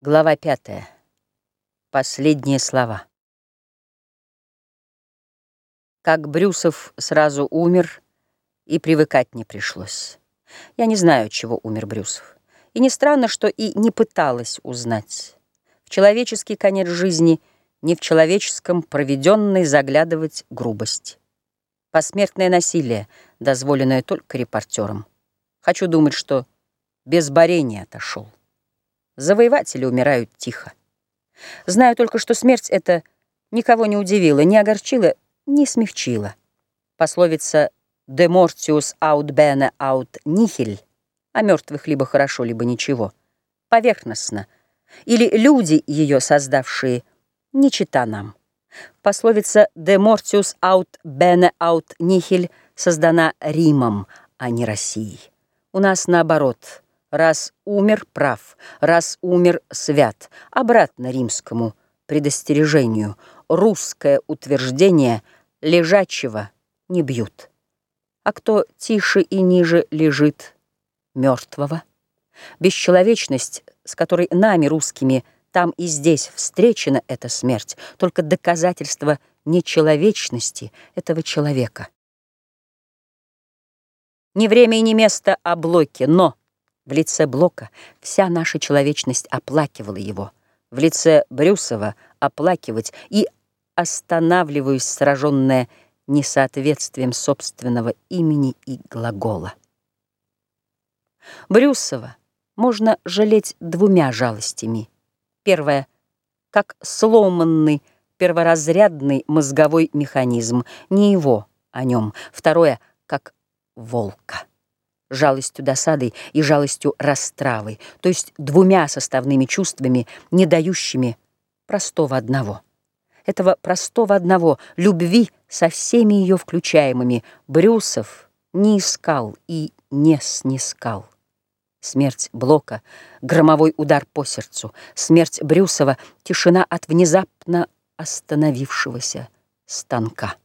Глава пятая. Последние слова. Как Брюсов сразу умер, и привыкать не пришлось. Я не знаю, чего умер Брюсов. И не странно, что и не пыталась узнать. В человеческий конец жизни не в человеческом проведенной заглядывать грубость. Посмертное насилие, дозволенное только репортерам. Хочу думать, что без борения отошел. Завоеватели умирают тихо. Знаю только, что смерть эта никого не удивила, не огорчила, не смягчила. Пословица «de mortius aut bene aut nihil» о мертвых либо хорошо, либо ничего, поверхностно, или люди, ее создавшие, не чита нам. Пословица «de mortius aut bene aut nihil» создана Римом, а не Россией. У нас наоборот – Раз умер прав, раз умер свят. Обратно римскому предостережению. Русское утверждение лежачего не бьют. А кто тише и ниже лежит мертвого? Бесчеловечность, с которой нами, русскими, там и здесь встречена эта смерть, только доказательство нечеловечности этого человека. Не время и не место облоки, но в лице Блока вся наша человечность оплакивала его. В лице Брюсова оплакивать и останавливаюсь, сраженная несоответствием собственного имени и глагола. Брюсова можно жалеть двумя жалостями. Первое — как сломанный перворазрядный мозговой механизм, не его, о нем. Второе — как волка жалостью досадой и жалостью растравы, то есть двумя составными чувствами, не дающими простого одного. Этого простого одного, любви со всеми ее включаемыми, Брюсов не искал и не снискал. Смерть Блока, громовой удар по сердцу, смерть Брюсова, тишина от внезапно остановившегося станка.